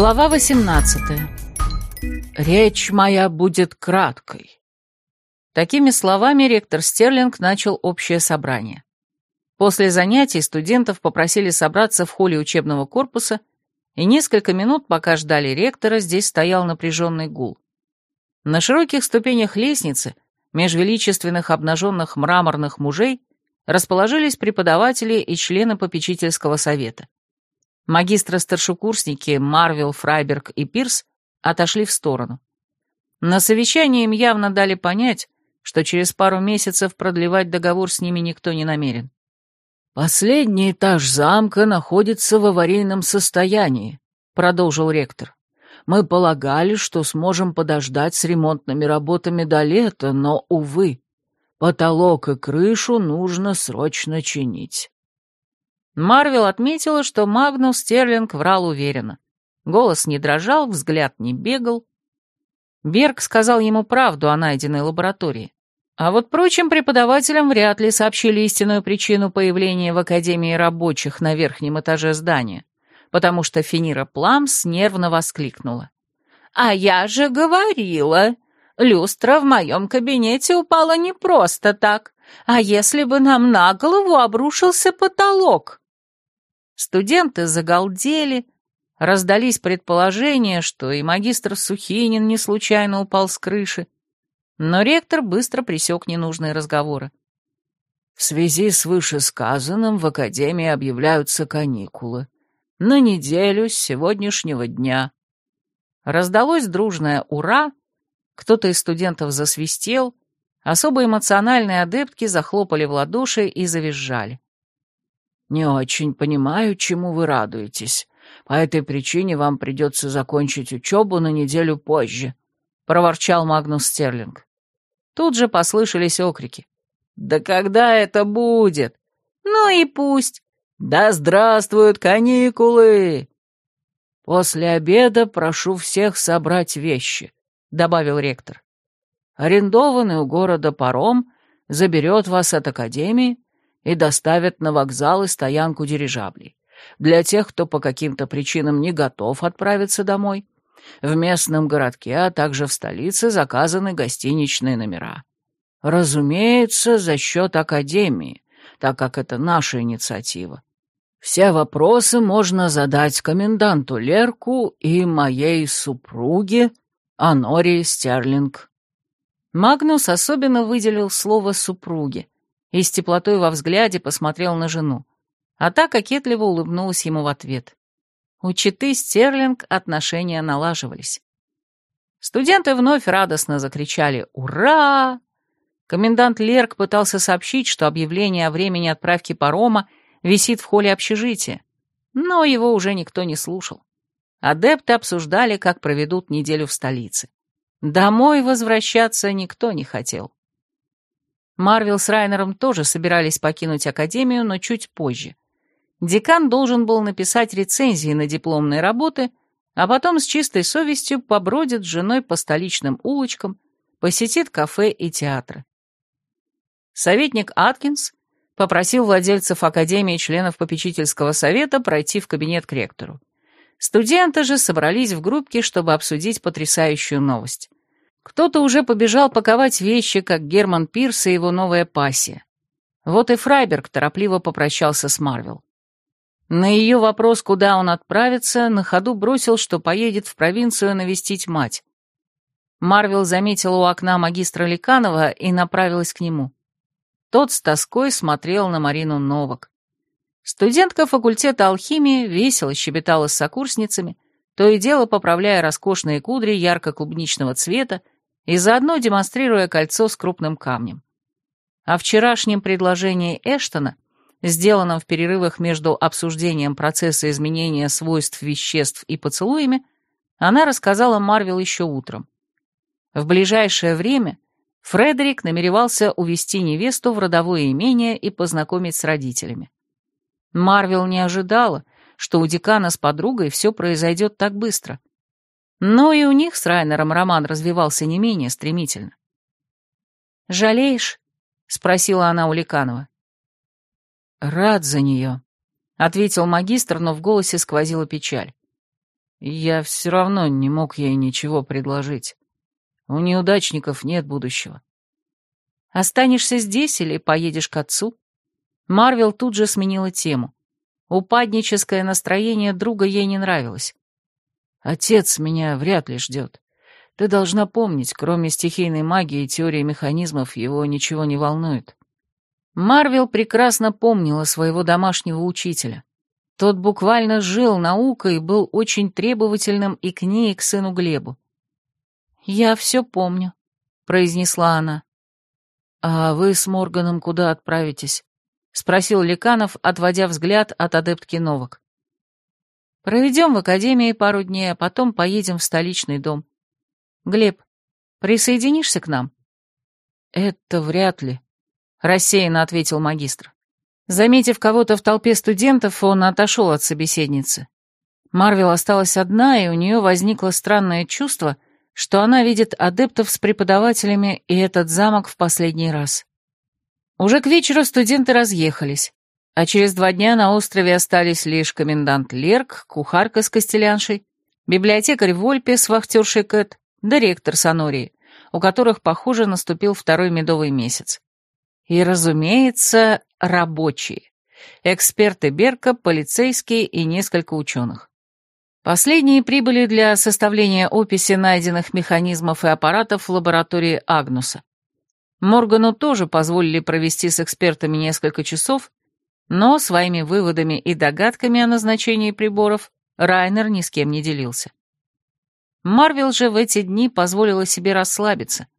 Глава 18. Речь моя будет краткой. Такими словами ректор Стерлинг начал общее собрание. После занятий студентов попросили собраться в холле учебного корпуса, и несколько минут, пока ждали ректора, здесь стоял напряженный гул. На широких ступенях лестницы, меж величественных обнаженных мраморных мужей, расположились преподаватели и члены попечительского совета. Магистры-старшекурсники Марвел, Фрайберг и Пирс отошли в сторону. На совещании им явно дали понять, что через пару месяцев продлевать договор с ними никто не намерен. «Последний этаж замка находится в аварийном состоянии», — продолжил ректор. «Мы полагали, что сможем подождать с ремонтными работами до лета, но, увы, потолок и крышу нужно срочно чинить». Марвел отметила, что Магнус Стерлинг врал уверенно. Голос не дрожал, взгляд не бегал. Берг сказал ему правду о найденной лаборатории. А вот прочим преподавателям вряд ли сообщили истинную причину появления в Академии рабочих на верхнем этаже здания, потому что Финира Пламс нервно воскликнула. «А я же говорила, люстра в моем кабинете упала не просто так, а если бы нам на голову обрушился потолок?» Студенты загалдели, раздались предположения, что и магистр Сухинин не случайно упал с крыши, но ректор быстро пресек ненужные разговоры. В связи с вышесказанным в Академии объявляются каникулы. На неделю с сегодняшнего дня. Раздалось дружное «Ура!», кто-то из студентов засвистел, особо эмоциональные адептки захлопали в ладоши и завизжали. «Не очень понимаю, чему вы радуетесь. По этой причине вам придется закончить учебу на неделю позже», — проворчал Магнус Стерлинг. Тут же послышались окрики. «Да когда это будет? Ну и пусть! Да здравствуют каникулы!» «После обеда прошу всех собрать вещи», — добавил ректор. «Арендованный у города паром заберет вас от академии и доставят на вокзал и стоянку дирижаблей. Для тех, кто по каким-то причинам не готов отправиться домой, в местном городке, а также в столице заказаны гостиничные номера. Разумеется, за счет Академии, так как это наша инициатива. Все вопросы можно задать коменданту Лерку и моей супруге Анории Стерлинг. Магнус особенно выделил слово «супруги», и с теплотой во взгляде посмотрел на жену, а та кокетливо улыбнулась ему в ответ. У читы Стерлинг отношения налаживались. Студенты вновь радостно закричали «Ура!». Комендант Лерк пытался сообщить, что объявление о времени отправки парома висит в холле общежития, но его уже никто не слушал. Адепты обсуждали, как проведут неделю в столице. Домой возвращаться никто не хотел. Марвел с Райнером тоже собирались покинуть Академию, но чуть позже. Декан должен был написать рецензии на дипломные работы, а потом с чистой совестью побродит с женой по столичным улочкам, посетит кафе и театры. Советник Аткинс попросил владельцев Академии и членов попечительского совета пройти в кабинет к ректору. Студенты же собрались в группке, чтобы обсудить потрясающую новость. Кто-то уже побежал паковать вещи, как Герман Пирс и его новая пассия. Вот и Фрайберг торопливо попрощался с Марвел. На ее вопрос, куда он отправится, на ходу бросил, что поедет в провинцию навестить мать. Марвел заметила у окна магистра Ликанова и направилась к нему. Тот с тоской смотрел на Марину Новак. Студентка факультета алхимии весело щебетала с сокурсницами, то и дело поправляя роскошные кудри ярко-клубничного цвета и заодно демонстрируя кольцо с крупным камнем. О вчерашнем предложении Эштона, сделанном в перерывах между обсуждением процесса изменения свойств веществ и поцелуями, она рассказала Марвел еще утром. В ближайшее время Фредерик намеревался увести невесту в родовое имение и познакомить с родителями. Марвел не ожидала, что у декана с подругой все произойдет так быстро. Но и у них с Райнером роман развивался не менее стремительно. «Жалеешь?» — спросила она у Ликанова. Рад за нее, — ответил магистр, но в голосе сквозила печаль. Я все равно не мог ей ничего предложить. У неудачников нет будущего. Останешься здесь или поедешь к отцу? Марвел тут же сменила тему. Упадническое настроение друга ей не нравилось. Отец меня вряд ли ждет. Ты должна помнить, кроме стихийной магии и теории механизмов, его ничего не волнует. Марвел прекрасно помнила своего домашнего учителя. Тот буквально жил наукой и был очень требовательным и к ней, и к сыну Глебу. «Я все помню», — произнесла она. «А вы с Морганом куда отправитесь?» — спросил Ликанов, отводя взгляд от адептки Новок. «Проведем в академии пару дней, а потом поедем в столичный дом. Глеб, присоединишься к нам?» «Это вряд ли», — рассеянно ответил магистр. Заметив кого-то в толпе студентов, он отошел от собеседницы. Марвел осталась одна, и у нее возникло странное чувство, что она видит адептов с преподавателями и этот замок в последний раз. Уже к вечеру студенты разъехались, а через два дня на острове остались лишь комендант Лерк, кухарка с костеляншей, библиотекарь Вольпе с вахтершей Кэт, да ректор Сонории, у которых, похоже, наступил второй медовый месяц. И, разумеется, рабочие. Эксперты Берка, полицейские и несколько ученых. Последние прибыли для составления описи найденных механизмов и аппаратов в лаборатории Агнуса. Моргану тоже позволили провести с экспертами несколько часов, но своими выводами и догадками о назначении приборов Райнер ни с кем не делился. Марвел же в эти дни позволила себе расслабиться –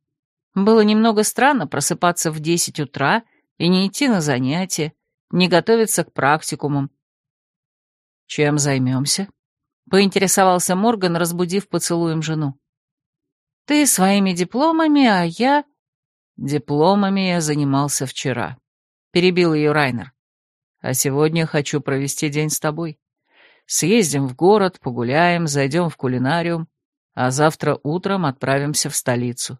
было немного странно просыпаться в десять утра и не идти на занятия, не готовиться к практикумам. «Чем займемся?» — поинтересовался Морган, разбудив поцелуем жену. «Ты своими дипломами, а я...» «Дипломами я занимался вчера», — перебил ее Райнер. «А сегодня хочу провести день с тобой. Съездим в город, погуляем, зайдем в кулинариум, а завтра утром отправимся в столицу.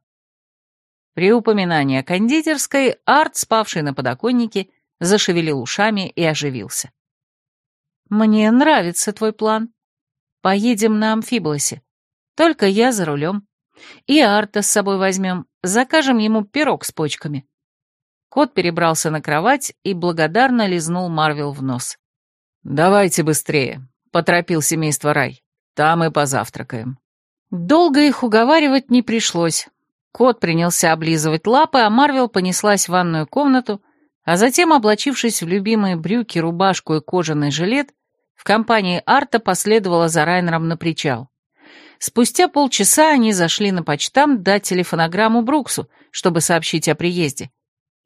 При упоминании о кондитерской Арт, спавший на подоконнике, зашевелил ушами и оживился. «Мне нравится твой план. Поедем на амфиблосе. Только я за рулем. И Арта с собой возьмем, закажем ему пирог с почками». Кот перебрался на кровать и благодарно лизнул Марвел в нос. «Давайте быстрее», — поторопил семейство Рай. «Там и позавтракаем». Долго их уговаривать не пришлось. Кот принялся облизывать лапы, а Марвел понеслась в ванную комнату, а затем, облачившись в любимые брюки, рубашку и кожаный жилет, в компании Арта последовала за Райнером на причал. Спустя полчаса они зашли на почтамт дать телефонограмму Бруксу, чтобы сообщить о приезде,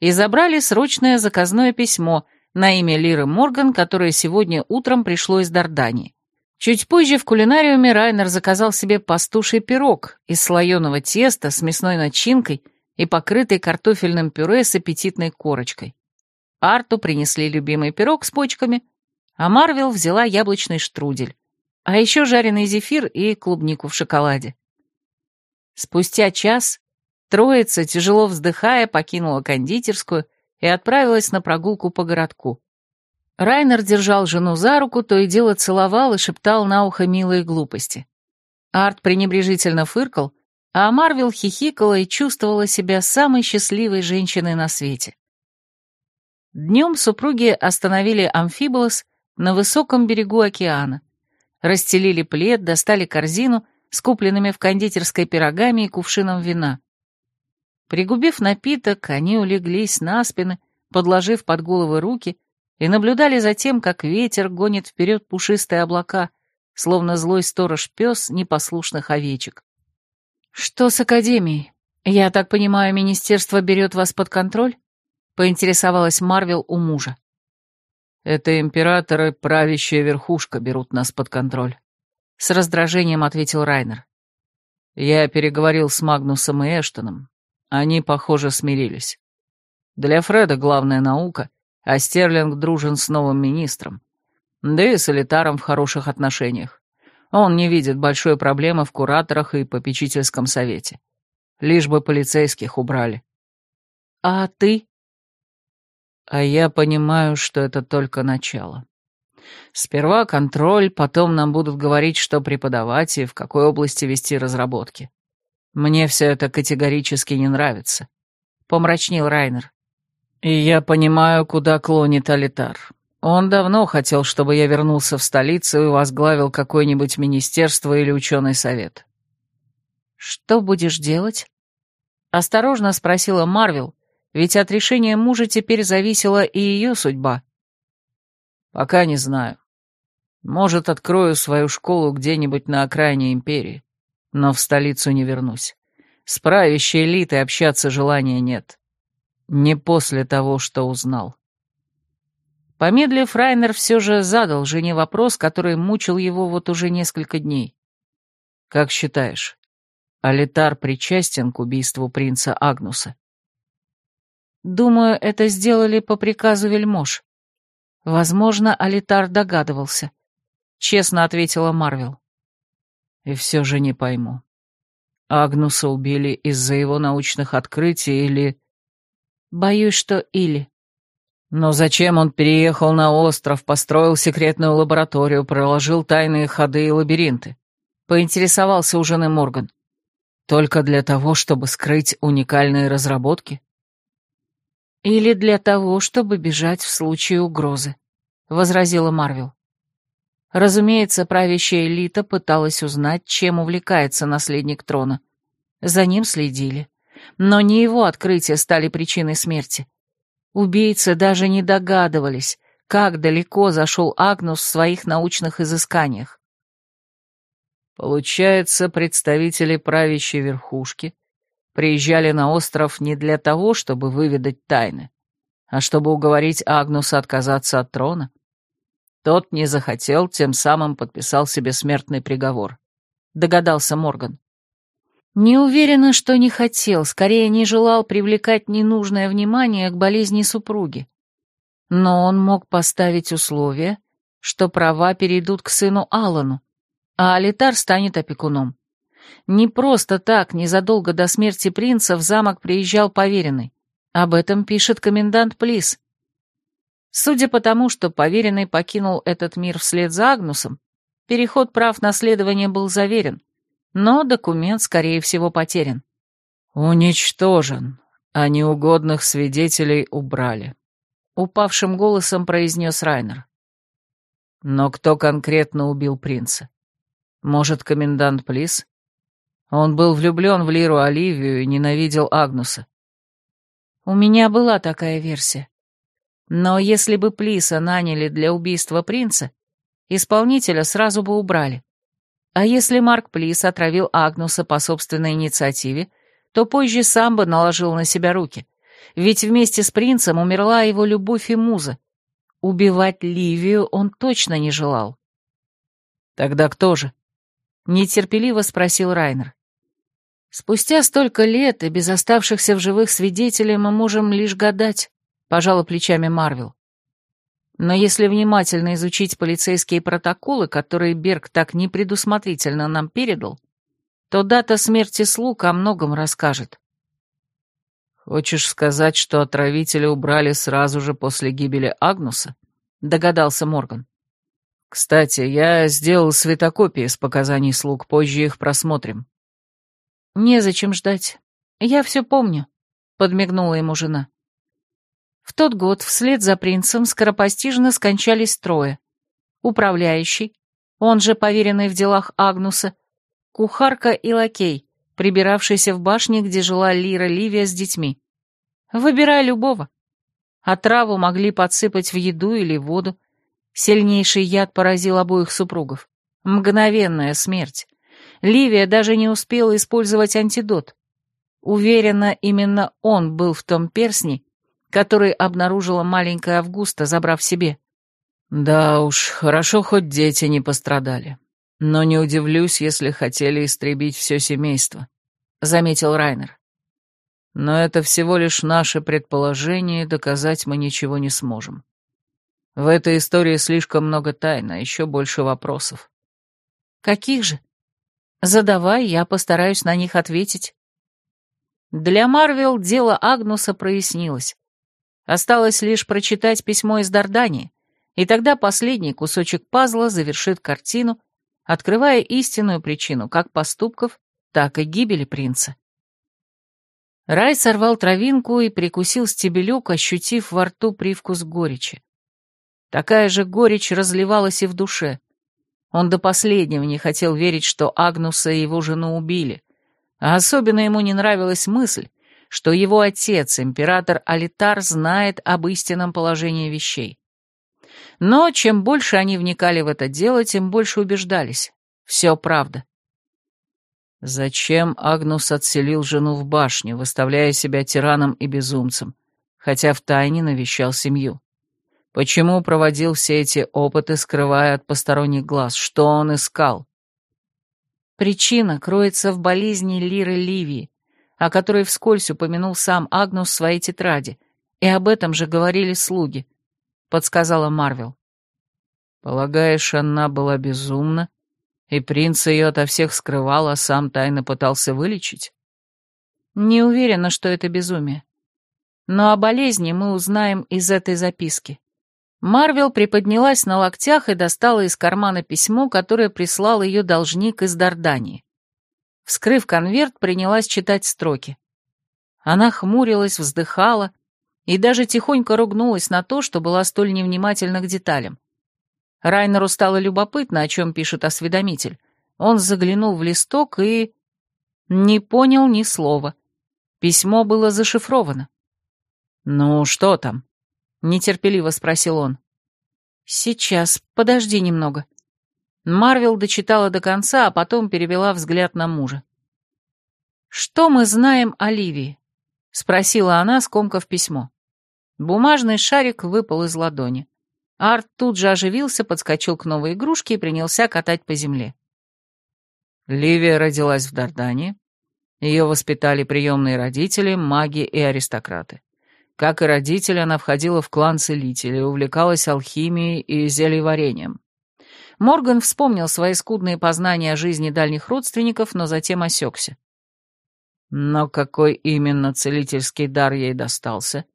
и забрали срочное заказное письмо на имя Лиры Морган, которое сегодня утром пришло из Дардании. Чуть позже в кулинариуме Райнер заказал себе пастуший пирог из слоеного теста с мясной начинкой и покрытый картофельным пюре с аппетитной корочкой. Арту принесли любимый пирог с почками, а Марвел взяла яблочный штрудель, а еще жареный зефир и клубнику в шоколаде. Спустя час троица, тяжело вздыхая, покинула кондитерскую и отправилась на прогулку по городку. Райнер держал жену за руку, то и дело целовал и шептал на ухо милые глупости. Арт пренебрежительно фыркал, а Марвел хихикала и чувствовала себя самой счастливой женщиной на свете. Днем супруги остановили амфиболос на высоком берегу океана, расстелили плед, достали корзину с купленными в кондитерской пирогами и кувшином вина. Пригубив напиток, они улеглись на спины, подложив под головы руки и наблюдали за тем, как ветер гонит вперед пушистые облака, словно злой сторож-пес непослушных овечек. «Что с Академией? Я так понимаю, министерство берет вас под контроль?» — поинтересовалась Марвел у мужа. «Это императоры, правящая верхушка, берут нас под контроль», — с раздражением ответил Райнер. «Я переговорил с Магнусом и Эштоном. Они, похоже, смирились. Для Фреда главная наука а Стерлинг дружен с новым министром. Да и с Элитаром в хороших отношениях. Он не видит большой проблемы в кураторах и попечительском совете. Лишь бы полицейских убрали. «А ты?» А я понимаю, что это только начало. Сперва контроль, потом нам будут говорить, что преподавать и в какой области вести разработки. Мне все это категорически не нравится. Помрачнел Райнер. И я понимаю, куда клонит Алитар. Он давно хотел, чтобы я вернулся в столицу и возглавил какое-нибудь министерство или ученый совет. «Что будешь делать?» Осторожно спросила Марвел, ведь от решения мужа теперь зависела и ее судьба. «Пока не знаю. Может, открою свою школу где-нибудь на окраине империи, но в столицу не вернусь. С правящей элитой общаться желания нет. Не после того, что узнал». Помедлив, Райнер все же задал жене вопрос, который мучил его вот уже несколько дней. «Как считаешь, Алитар причастен к убийству принца Агнуса?» «Думаю, это сделали по приказу вельмож. Возможно, Алитар догадывался», — честно ответила Марвел. «И все же не пойму. Агнуса убили из-за его научных открытий или...» «Боюсь, что или...» Но зачем он переехал на остров, построил секретную лабораторию, проложил тайные ходы и лабиринты? Поинтересовался у жены Морган. Только для того, чтобы скрыть уникальные разработки? Или для того, чтобы бежать в случае угрозы, возразила Марвел. Разумеется, правящая элита пыталась узнать, чем увлекается наследник трона. За ним следили. Но не его открытия стали причиной смерти. Убийцы даже не догадывались, как далеко зашел Агнус в своих научных изысканиях. Получается, представители правящей верхушки приезжали на остров не для того, чтобы выведать тайны, а чтобы уговорить Агнуса отказаться от трона. Тот не захотел, тем самым подписал себе смертный приговор. Догадался Морган. Не уверена, что не хотел, скорее не желал привлекать ненужное внимание к болезни супруги. Но он мог поставить условие, что права перейдут к сыну Аллану, а Алитар станет опекуном. Не просто так, незадолго до смерти принца в замок приезжал поверенный. Об этом пишет комендант Плис. Судя по тому, что поверенный покинул этот мир вслед за Агнусом, переход прав наследования был заверен, но документ, скорее всего, потерян. «Уничтожен, а неугодных свидетелей убрали», — упавшим голосом произнес Райнер. «Но кто конкретно убил принца? Может, комендант Плис? Он был влюблен в Лиру Оливию и ненавидел Агнуса». «У меня была такая версия. Но если бы Плиса наняли для убийства принца, исполнителя сразу бы убрали. А если Марк Плис отравил Агнуса по собственной инициативе, то позже сам бы наложил на себя руки. Ведь вместе с принцем умерла его любовь и муза. Убивать Ливию он точно не желал. «Тогда кто же?» — нетерпеливо спросил Райнер. «Спустя столько лет и без оставшихся в живых свидетелей мы можем лишь гадать», — пожала плечами Марвел. Но если внимательно изучить полицейские протоколы, которые Берг так непредусмотрительно нам передал, то дата смерти слуг о многом расскажет. «Хочешь сказать, что отравителя убрали сразу же после гибели Агнуса?» — догадался Морган. «Кстати, я сделал светокопии с показаний слуг, позже их просмотрим». «Незачем ждать. Я все помню», — подмигнула ему жена. В тот год вслед за принцем скоропостижно скончались трое. Управляющий, он же поверенный в делах Агнуса, кухарка и лакей, прибиравшийся в башне, где жила Лира Ливия с детьми. Выбирай любого. Отраву могли подсыпать в еду или воду. Сильнейший яд поразил обоих супругов. Мгновенная смерть. Ливия даже не успела использовать антидот. Уверена, именно он был в том персне, который обнаружила маленькая Августа, забрав себе. Да уж, хорошо, хоть дети не пострадали. Но не удивлюсь, если хотели истребить все семейство, — заметил Райнер. Но это всего лишь наше предположение, и доказать мы ничего не сможем. В этой истории слишком много тайн, а еще больше вопросов. Каких же? Задавай, я постараюсь на них ответить. Для Марвел дело Агнуса прояснилось. Осталось лишь прочитать письмо из Дардании, и тогда последний кусочек пазла завершит картину, открывая истинную причину как поступков, так и гибели принца. Рай сорвал травинку и прикусил стебелек, ощутив во рту привкус горечи. Такая же горечь разливалась и в душе. Он до последнего не хотел верить, что Агнуса и его жену убили, а особенно ему не нравилась мысль, что его отец, император Алитар, знает об истинном положении вещей. Но чем больше они вникали в это дело, тем больше убеждались. Все правда. Зачем Агнус отселил жену в башню, выставляя себя тираном и безумцем, хотя втайне навещал семью? Почему проводил все эти опыты, скрывая от посторонних глаз? Что он искал? Причина кроется в болезни Лиры Ливии, о которой вскользь упомянул сам Агнус в своей тетради, и об этом же говорили слуги, — подсказала Марвел. Полагаешь, она была безумна, и принц ее ото всех скрывал, а сам тайно пытался вылечить? Не уверена, что это безумие. Но о болезни мы узнаем из этой записки. Марвел приподнялась на локтях и достала из кармана письмо, которое прислал ее должник из Дардании. Вскрыв конверт, принялась читать строки. Она хмурилась, вздыхала и даже тихонько ругнулась на то, что была столь невнимательна к деталям. Райнеру стало любопытно, о чем пишет осведомитель. Он заглянул в листок и... не понял ни слова. Письмо было зашифровано. «Ну, что там?» — нетерпеливо спросил он. «Сейчас, подожди немного». Марвел дочитала до конца, а потом перевела взгляд на мужа. «Что мы знаем о Ливии?» — спросила она, скомкав письмо. Бумажный шарик выпал из ладони. Арт тут же оживился, подскочил к новой игрушке и принялся катать по земле. Ливия родилась в Дардане. Ее воспитали приемные родители, маги и аристократы. Как и родители, она входила в клан целителей, увлекалась алхимией и зельеварением. Морган вспомнил свои скудные познания о жизни дальних родственников, но затем осекся. Но какой именно целительский дар ей достался?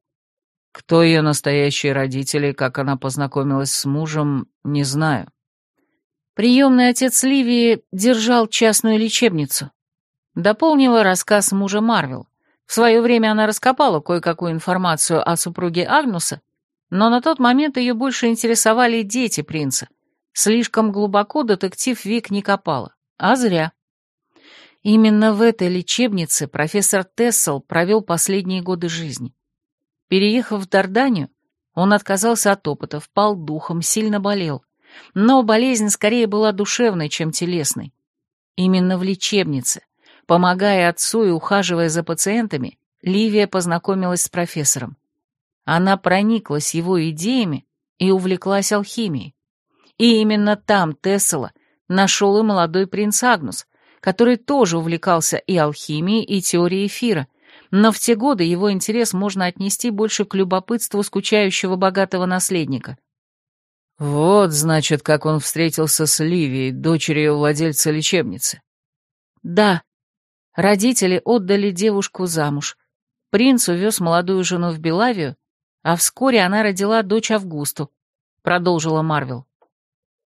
Кто ее настоящие родители, как она познакомилась с мужем, не знаю. Приемный отец Ливии держал частную лечебницу. Дополнила рассказ мужа Марвел. В свое время она раскопала кое-какую информацию о супруге Агнуса, но на тот момент ее больше интересовали дети принца — Слишком глубоко детектив Вик не копала, а зря. Именно в этой лечебнице профессор Тессел провел последние годы жизни. Переехав в Дарданию, он отказался от опыта, впал духом, сильно болел. Но болезнь скорее была душевной, чем телесной. Именно в лечебнице, помогая отцу и ухаживая за пациентами, Ливия познакомилась с профессором. Она прониклась его идеями и увлеклась алхимией. И именно там Тессела нашел и молодой принц Агнус, который тоже увлекался и алхимией, и теорией эфира, но в те годы его интерес можно отнести больше к любопытству скучающего богатого наследника. Вот, значит, как он встретился с Ливией, дочерью владельца лечебницы. Да, родители отдали девушку замуж. Принц увез молодую жену в Белавию, а вскоре она родила дочь Августу, продолжила Марвел.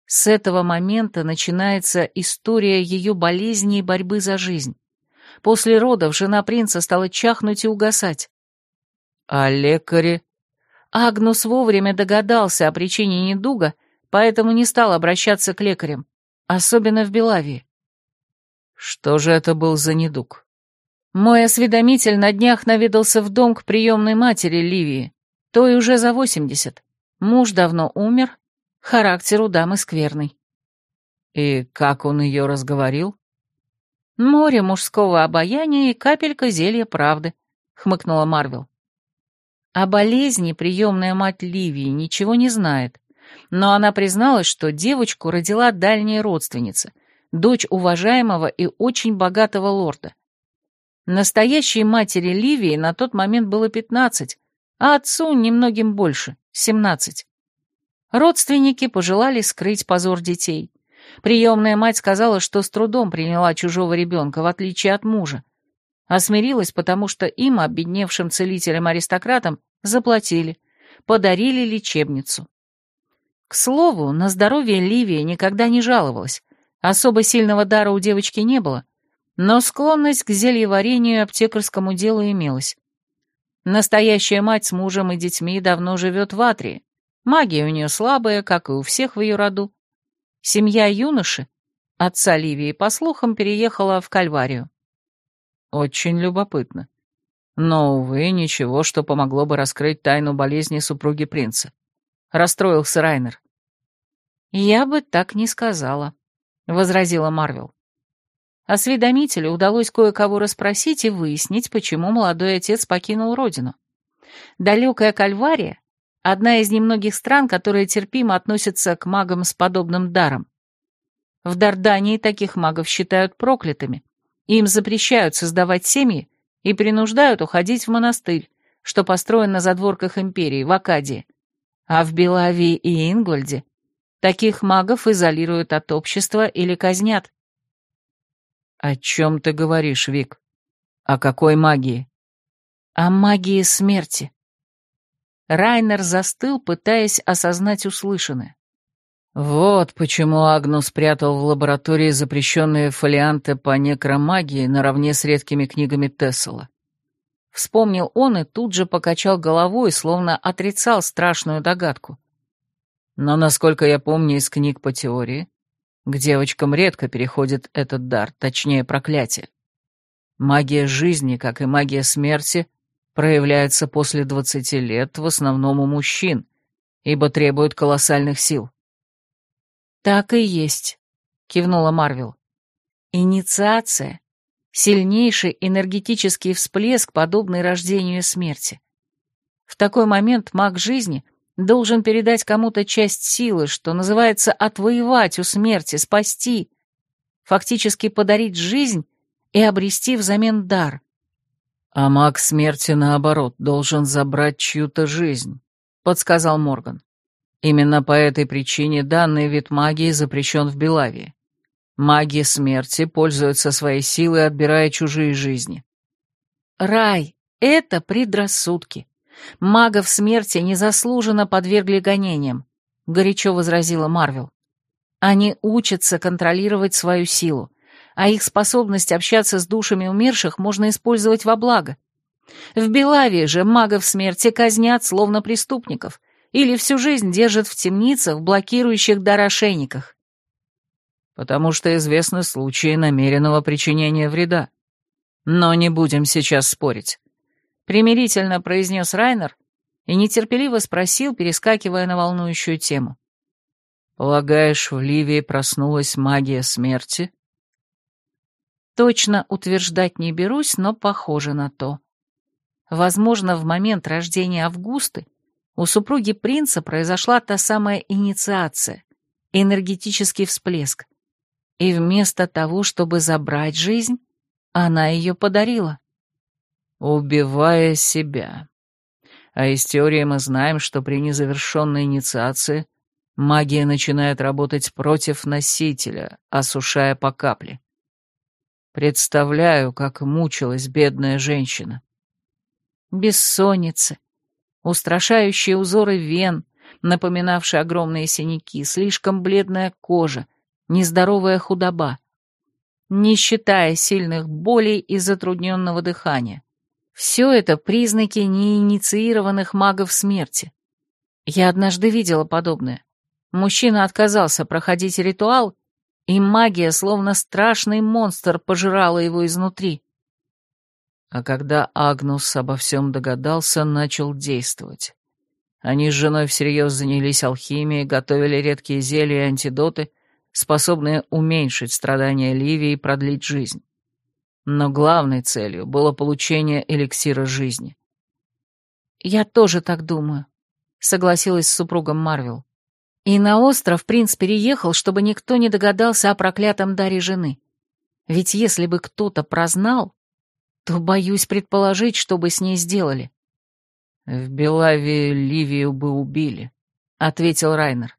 С этого момента начинается история ее болезни и борьбы за жизнь. После родов жена принца стала чахнуть и угасать. А лекари? Агнус вовремя догадался о причине недуга, поэтому не стал обращаться к лекарям, особенно в Белавии. Что же это был за недуг? Мой осведомитель на днях наведался в дом к приемной матери Ливии, той уже за восемьдесят. Муж давно умер, Характер у дамы скверный. И как он ее разговорил? Море мужского обаяния и капелька зелья правды, хмыкнула Марвел. О болезни приемная мать Ливии ничего не знает, но она призналась, что девочку родила дальняя родственница, дочь уважаемого и очень богатого лорда. Настоящей матери Ливии на тот момент было пятнадцать, а отцу немногим больше — семнадцать. Родственники пожелали скрыть позор детей. Приемная мать сказала, что с трудом приняла чужого ребенка, в отличие от мужа. А смирилась, потому что им, обедневшим целителям-аристократам, заплатили. подарили лечебницу. К слову, на здоровье Ливия никогда не жаловалась, особо сильного дара у девочки не было, но склонность к зельеварению и аптекарскому делу имелась. Настоящая мать с мужем и детьми давно живет в Атрии, магия у нее слабая, как и у всех в ее роду. Семья юноши, отца Ливии, по слухам, переехала в Кальварию. Очень любопытно. Но, увы, ничего, что помогло бы раскрыть тайну болезни супруги принца. Расстроился Райнер. «Я бы так не сказала», — возразила Марвел. Осведомителю удалось кое-кого расспросить и выяснить, почему молодой отец покинул родину. Далекая Кальвария — одна из немногих стран, которые терпимо относятся к магам с подобным даром. В Дардании таких магов считают проклятыми. Им запрещают создавать семьи и принуждают уходить в монастырь, что построен на задворках империи, в Акадии. А в Белавии и Ингольде таких магов изолируют от общества или казнят. «О чем ты говоришь, Вик? О какой магии?» «О магии смерти». Райнер застыл, пытаясь осознать услышанное. Вот почему Агнус спрятал в лаборатории запрещенные фолианты по некромагии наравне с редкими книгами Тессела. Вспомнил он и тут же покачал головой, словно отрицал страшную догадку. Но, насколько я помню из книг по теории, к девочкам редко переходит этот дар, точнее проклятие. Магия жизни, как и магия смерти, проявляется после двадцати лет в основном у мужчин, ибо требует колоссальных сил. «Так и есть», — кивнула Марвел. «Инициация — сильнейший энергетический всплеск, подобный рождению смерти. В такой момент маг жизни должен передать кому-то часть силы, что называется отвоевать у смерти, спасти, фактически подарить жизнь и обрести взамен дар. А маг смерти, наоборот, должен забрать чью-то жизнь, — подсказал Морган. Именно по этой причине данный вид магии запрещен в Белавии. Маги смерти пользуются своей силой, отбирая чужие жизни. Рай — это предрассудки. Магов смерти незаслуженно подвергли гонениям, — горячо возразила Марвел. Они учатся контролировать свою силу, а их способность общаться с душами умерших можно использовать во благо. В Белавии же магов смерти казнят словно преступников, или всю жизнь держат в темницах, блокирующих дар ошейниках? Потому что известны случаи намеренного причинения вреда. Но не будем сейчас спорить. Примирительно произнес Райнер и нетерпеливо спросил, перескакивая на волнующую тему. «Полагаешь, в Ливии проснулась магия смерти?» Точно утверждать не берусь, но похоже на то. Возможно, в момент рождения Августы у супруги принца произошла та самая инициация, энергетический всплеск. И вместо того, чтобы забрать жизнь, она ее подарила. Убивая себя. А из теории мы знаем, что при незавершенной инициации магия начинает работать против носителя, осушая по капле. Представляю, как мучилась бедная женщина. Бессонница, устрашающие узоры вен, напоминавшие огромные синяки, слишком бледная кожа, нездоровая худоба. Не считая сильных болей и затрудненного дыхания. Все это признаки неинициированных магов смерти. Я однажды видела подобное. Мужчина отказался проходить ритуал, и магия, словно страшный монстр, пожирала его изнутри. А когда Агнус обо всем догадался, начал действовать. Они с женой всерьез занялись алхимией, готовили редкие зелья и антидоты, способные уменьшить страдания Ливии и продлить жизнь. Но главной целью было получение эликсира жизни. «Я тоже так думаю», — согласилась с супругом Марвел. И на остров принц переехал, чтобы никто не догадался о проклятом даре жены. Ведь если бы кто-то прознал, то боюсь предположить, что бы с ней сделали. «В Белаве Ливию бы убили», — ответил Райнер.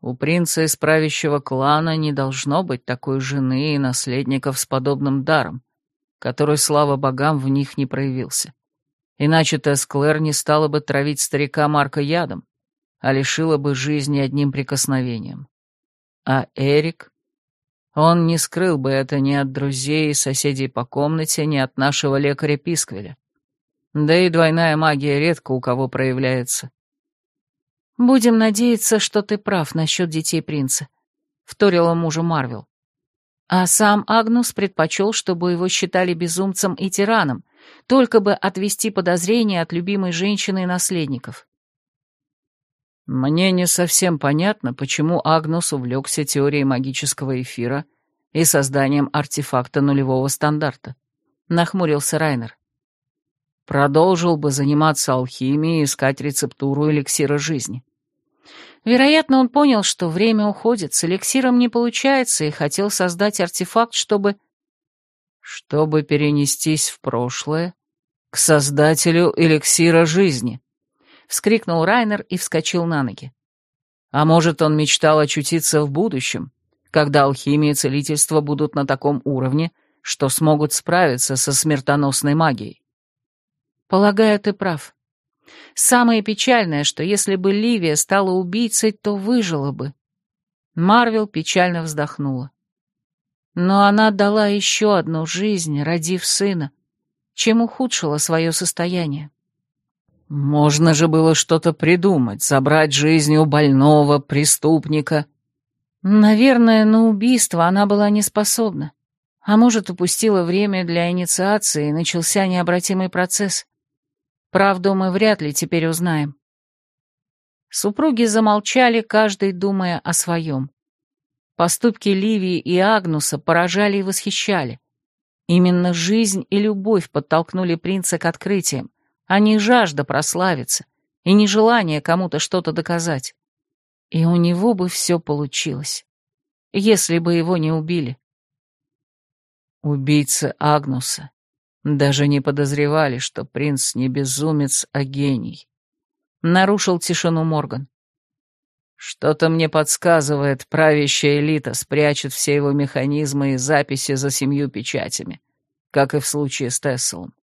«У принца из правящего клана не должно быть такой жены и наследников с подобным даром, который, слава богам, в них не проявился. Иначе Тесс Клэр не стала бы травить старика Марка ядом, а лишила бы жизни одним прикосновением. А Эрик? Он не скрыл бы это ни от друзей и соседей по комнате, ни от нашего лекаря Писквеля. Да и двойная магия редко у кого проявляется. «Будем надеяться, что ты прав насчет детей принца», — вторила мужу Марвел. А сам Агнус предпочел, чтобы его считали безумцем и тираном, только бы отвести подозрения от любимой женщины и наследников. Мне не совсем понятно, почему Агнус увлекся теорией магического эфира и созданием артефакта нулевого стандарта. Нахмурился Райнер. Продолжил бы заниматься алхимией и искать рецептуру эликсира жизни. Вероятно, он понял, что время уходит, с эликсиром не получается, и хотел создать артефакт, чтобы... Чтобы перенестись в прошлое, к создателю эликсира жизни, — вскрикнул Райнер и вскочил на ноги. А может, он мечтал очутиться в будущем, когда алхимия и целительство будут на таком уровне, что смогут справиться со смертоносной магией. Полагаю, ты прав. Самое печальное, что если бы Ливия стала убийцей, то выжила бы. Марвел печально вздохнула. Но она дала еще одну жизнь, родив сына, чем ухудшила свое состояние. Можно же было что-то придумать, забрать жизнь у больного, преступника. Наверное, на убийство она была не способна. А может, упустила время для инициации, и начался необратимый процесс. Правду мы вряд ли теперь узнаем. Супруги замолчали, каждый думая о своем. Поступки Ливии и Агнуса поражали и восхищали. Именно жизнь и любовь подтолкнули принца к открытиям, а не жажда прославиться и не желание кому-то что-то доказать. И у него бы все получилось, если бы его не убили. Убийца Агнуса даже не подозревали, что принц не безумец, а гений. Нарушил тишину Морган. Что-то мне подсказывает, правящая элита спрячет все его механизмы и записи за семью печатями, как и в случае с Тесселом.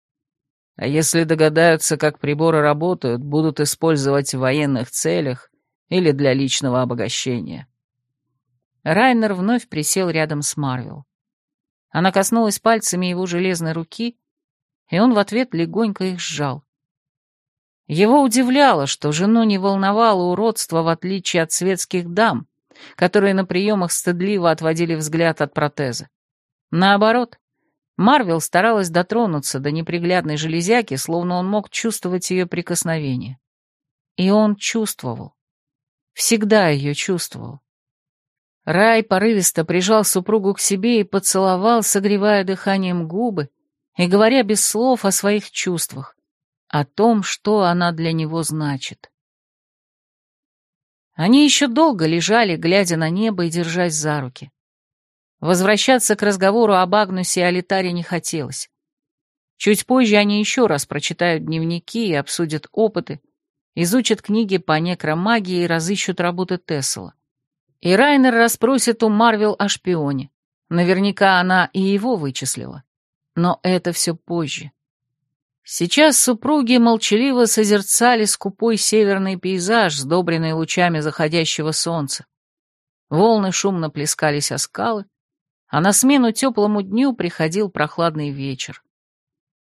А если догадаются, как приборы работают, будут использовать в военных целях или для личного обогащения. Райнер вновь присел рядом с Марвел. Она коснулась пальцами его железной руки и он в ответ легонько их сжал. Его удивляло, что жену не волновало уродство, в отличие от светских дам, которые на приемах стыдливо отводили взгляд от протеза. Наоборот, Марвел старалась дотронуться до неприглядной железяки, словно он мог чувствовать ее прикосновение. И он чувствовал. Всегда ее чувствовал. Рай порывисто прижал супругу к себе и поцеловал, согревая дыханием губы, и говоря без слов о своих чувствах, о том, что она для него значит. Они еще долго лежали, глядя на небо и держась за руки. Возвращаться к разговору об Агнусе и Алитаре не хотелось. Чуть позже они еще раз прочитают дневники и обсудят опыты, изучат книги по некромагии и разыщут работы Тессела. И Райнер расспросит у Марвел о шпионе. Наверняка она и его вычислила. Но это все позже. Сейчас супруги молчаливо созерцали скупой северный пейзаж, сдобренный лучами заходящего солнца. Волны шумно плескались о скалы, а на смену теплому дню приходил прохладный вечер.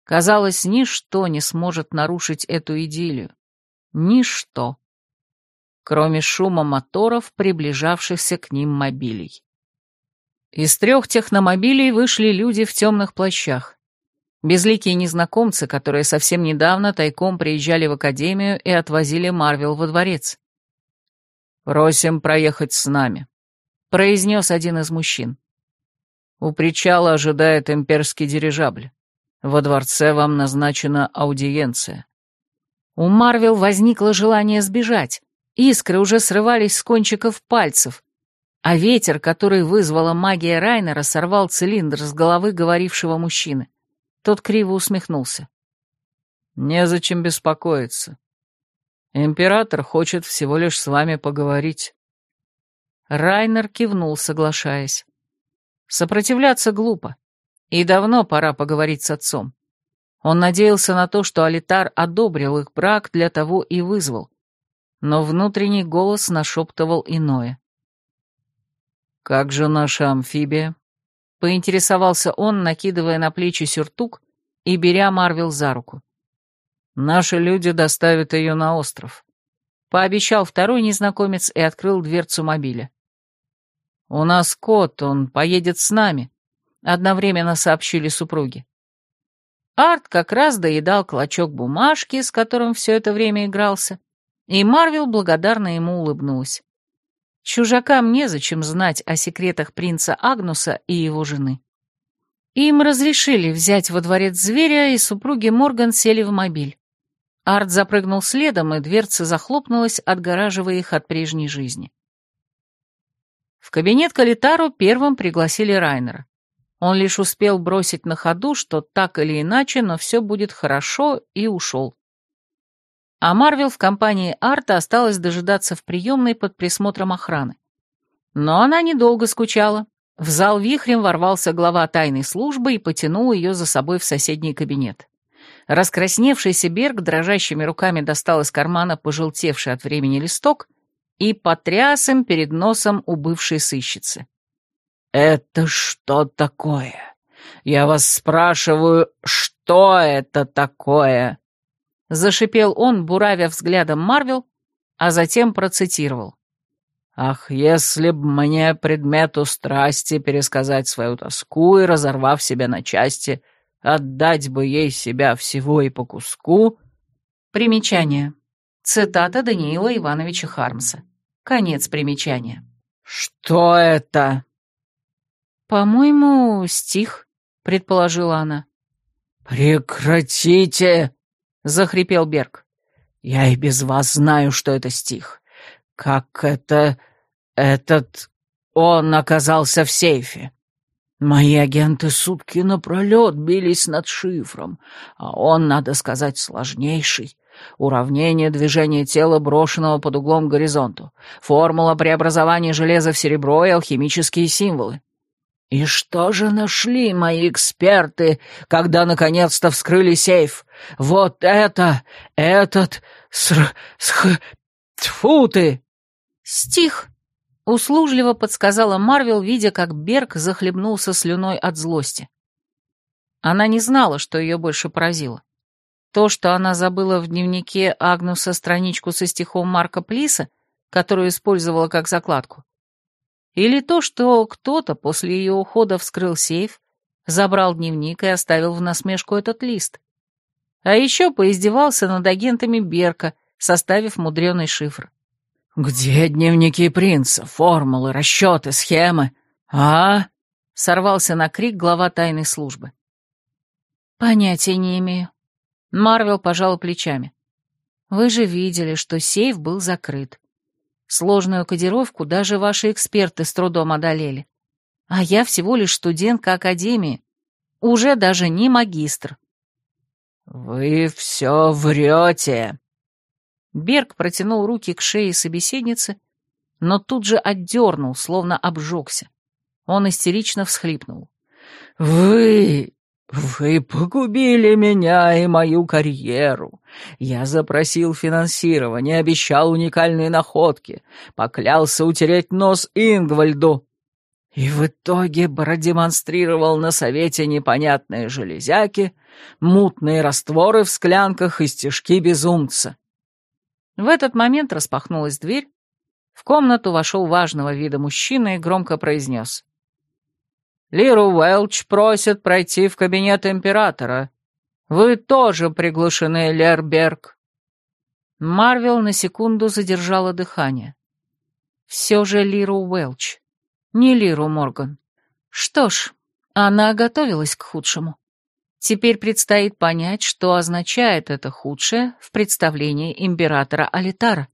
Казалось, ничто не сможет нарушить эту идиллию. Ничто. Кроме шума моторов, приближавшихся к ним мобилей. Из трех техномобилей вышли люди в темных плащах. Безликие незнакомцы, которые совсем недавно тайком приезжали в академию и отвозили Марвел во дворец. «Просим проехать с нами», — произнес один из мужчин. «У причала ожидает имперский дирижабль. Во дворце вам назначена аудиенция». У Марвел возникло желание сбежать. Искры уже срывались с кончиков пальцев, а ветер, который вызвала магия Райнера, сорвал цилиндр с головы говорившего мужчины. Тот криво усмехнулся. «Незачем беспокоиться. Император хочет всего лишь с вами поговорить». Райнер кивнул, соглашаясь. Сопротивляться глупо, и давно пора поговорить с отцом. Он надеялся на то, что Алитар одобрил их брак, для того и вызвал. Но внутренний голос нашептывал иное. «Как же наша амфибия?» — поинтересовался он, накидывая на плечи сюртук и беря Марвел за руку. «Наши люди доставят ее на остров», — пообещал второй незнакомец и открыл дверцу мобиля. «У нас кот, он поедет с нами», — одновременно сообщили супруги. Арт как раз доедал клочок бумажки, с которым все это время игрался, и Марвел благодарно ему улыбнулась. Чужакам незачем знать о секретах принца Агнуса и его жены. Им разрешили взять во дворец зверя, и супруги Морган сели в мобиль. Арт запрыгнул следом, и дверца захлопнулась, отгораживая их от прежней жизни. В кабинет Калитару первым пригласили Райнера. Он лишь успел бросить на ходу, что так или иначе, но все будет хорошо, и ушел. А Марвел в компании Арта осталась дожидаться в приемной под присмотром охраны. Но она недолго скучала. В зал вихрем ворвался глава тайной службы и потянул ее за собой в соседний кабинет. Раскрасневшийся Берг дрожащими руками достал из кармана пожелтевший от времени листок и потряс им перед носом у бывшей сыщицы. «Это что такое? Я вас спрашиваю, что это такое?» Зашипел он, буравя взглядом Марвел, а затем процитировал. «Ах, если б мне предмету страсти пересказать свою тоску и, разорвав себя на части, отдать бы ей себя всего и по куску...» Примечание. Цитата Даниила Ивановича Хармса. Конец примечания. «Что это?» «По-моему, стих», — предположила она. «Прекратите!» — захрипел Берг. «Я и без вас знаю, что это стих. Как это... этот... он оказался в сейфе. Мои агенты сутки напролет бились над шифром, а он, надо сказать, сложнейший. Уравнение движения тела, брошенного под углом к горизонту, формула преобразования железа в серебро и алхимические символы. И что же нашли мои эксперты, когда наконец-то вскрыли сейф? Вот это, этот, ср, сх, тьфу ты! Стих, услужливо подсказала Марвел, видя, как Берг захлебнулся слюной от злости. Она не знала, что ее больше поразило. То, что она забыла в дневнике Агнуса страничку со стихом Марка Плиса, которую использовала как закладку, или то, что кто-то после ее ухода вскрыл сейф, забрал дневник и оставил в насмешку этот лист. А еще поиздевался над агентами Берка, составив мудреный шифр. «Где дневники принца, формулы, расчеты, схемы? А?» — сорвался на крик глава тайной службы. «Понятия не имею». Марвел пожал плечами. «Вы же видели, что сейф был закрыт. Сложную кодировку даже ваши эксперты с трудом одолели. А я всего лишь студентка академии, уже даже не магистр. «Вы все врете!» Берг протянул руки к шее собеседницы, но тут же отдернул, словно обжегся. Он истерично всхлипнул. «Вы «Вы погубили меня и мою карьеру. Я запросил финансирование, обещал уникальные находки, поклялся утереть нос Ингвальду. И в итоге продемонстрировал на совете непонятные железяки, мутные растворы в склянках и стежки безумца». В этот момент распахнулась дверь. В комнату вошел важного вида мужчина и громко произнес. Лиру Уэлч просит пройти в кабинет императора. Вы тоже приглашены, Лерберг». Марвел на секунду задержала дыхание. Все же Лиру Уэлч, не Лиру Морган. Что ж, она готовилась к худшему. Теперь предстоит понять, что означает это худшее в представлении императора Алитара.